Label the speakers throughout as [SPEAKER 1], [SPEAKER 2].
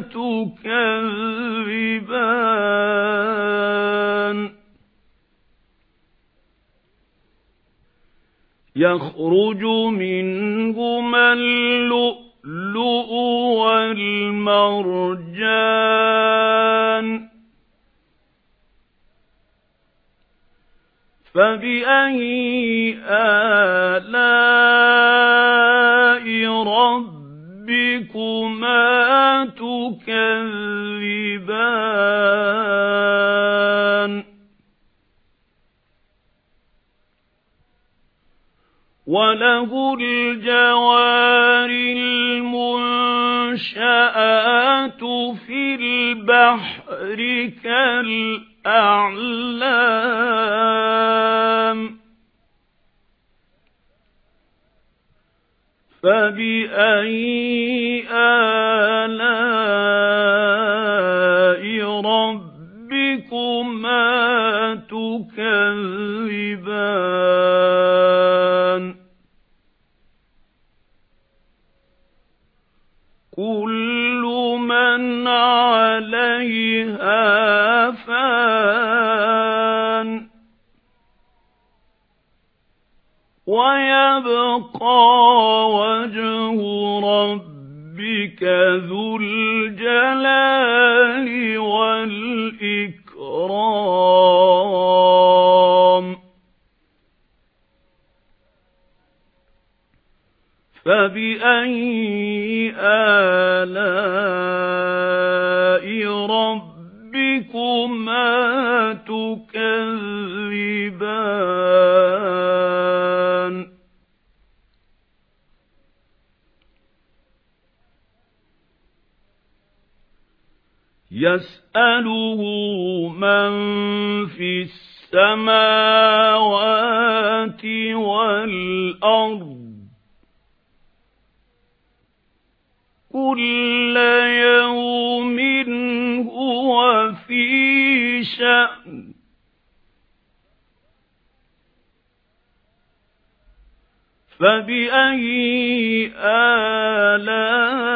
[SPEAKER 1] تُكَذِّبَانِ. يَخْرُجُ مِنْهُمَا اللُّؤْلُؤُ وَالْمَرْجَانُ. فَبِأَيِّ آلَاءِ رَبِّكُمَا تُكَذِّبَانِ. وَلَهُ الْجَوَارِ الْمُنشَآتُ فِي الْبَحْرِ كَالْأَعْلَامِ فَبِأَيِّ آلَاءِ رَبِّكُمَا تُكَذِّبَانِ؟ كُلُّ مَنْ عَلَيْهَا فَانٍ وَيَبْقَى وَجْهُ رَبِّكَ ذُو الْجَلَالِ وَالْإِكْرَامِ. فَبِأَيِّ آلَاءِ رَبِّكُمَا تُكَذِّبَانِ؟ يَسْأَلُهُ مَن فِي السَّمَاوَاتِ وَالْأَرْضِ. كُلَّ يَوْمٍ هُوَ فِي شَأْنٍ. فَبِأَيِّ آلَاءِ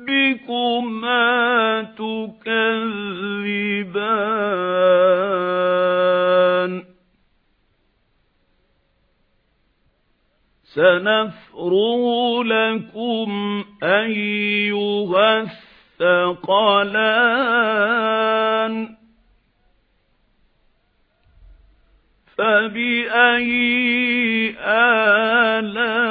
[SPEAKER 1] رَبِّكُمَا تُكَذِّبَانِ سَنَفْرُغُ لَكُمْ أَيُّهَ الثَّقَلَانِ فَبِأَيِّ آلَاءِ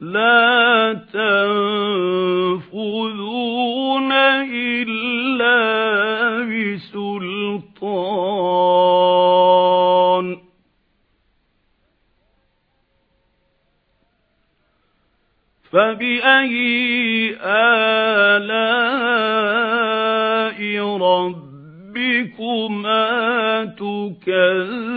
[SPEAKER 1] لَا تَنفُذُونَ إِلَّا بِسُلْطَانٍ. فَبِأَيِّ آلَاءِ رَبِّكُمَا تُكَذِّبَانِ؟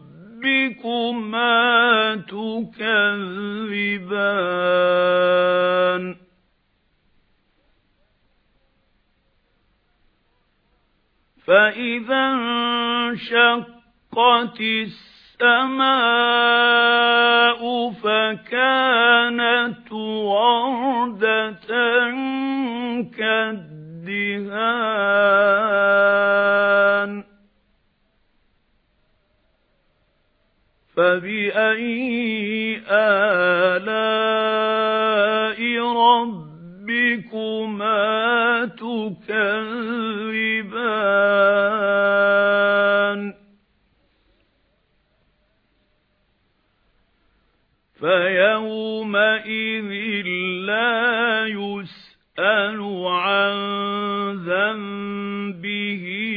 [SPEAKER 1] تُكَذِّبَانِ. فَإِذَا انشَقَّتِ السَّمَاءُ فَكَانَتْ وَرْدَةً كَالدِّهَانِ. فَبِأَيِّ آلَاءِ رَبِّكُمَا تُكَذِّبَانِ فَيَوْمَئِذٍ لَّا يُسْأَلُ عَن ذَنبِهِ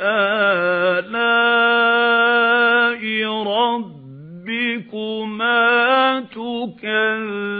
[SPEAKER 1] آلَاءِ رَبِّكُمَا تُكَذِّبَانِ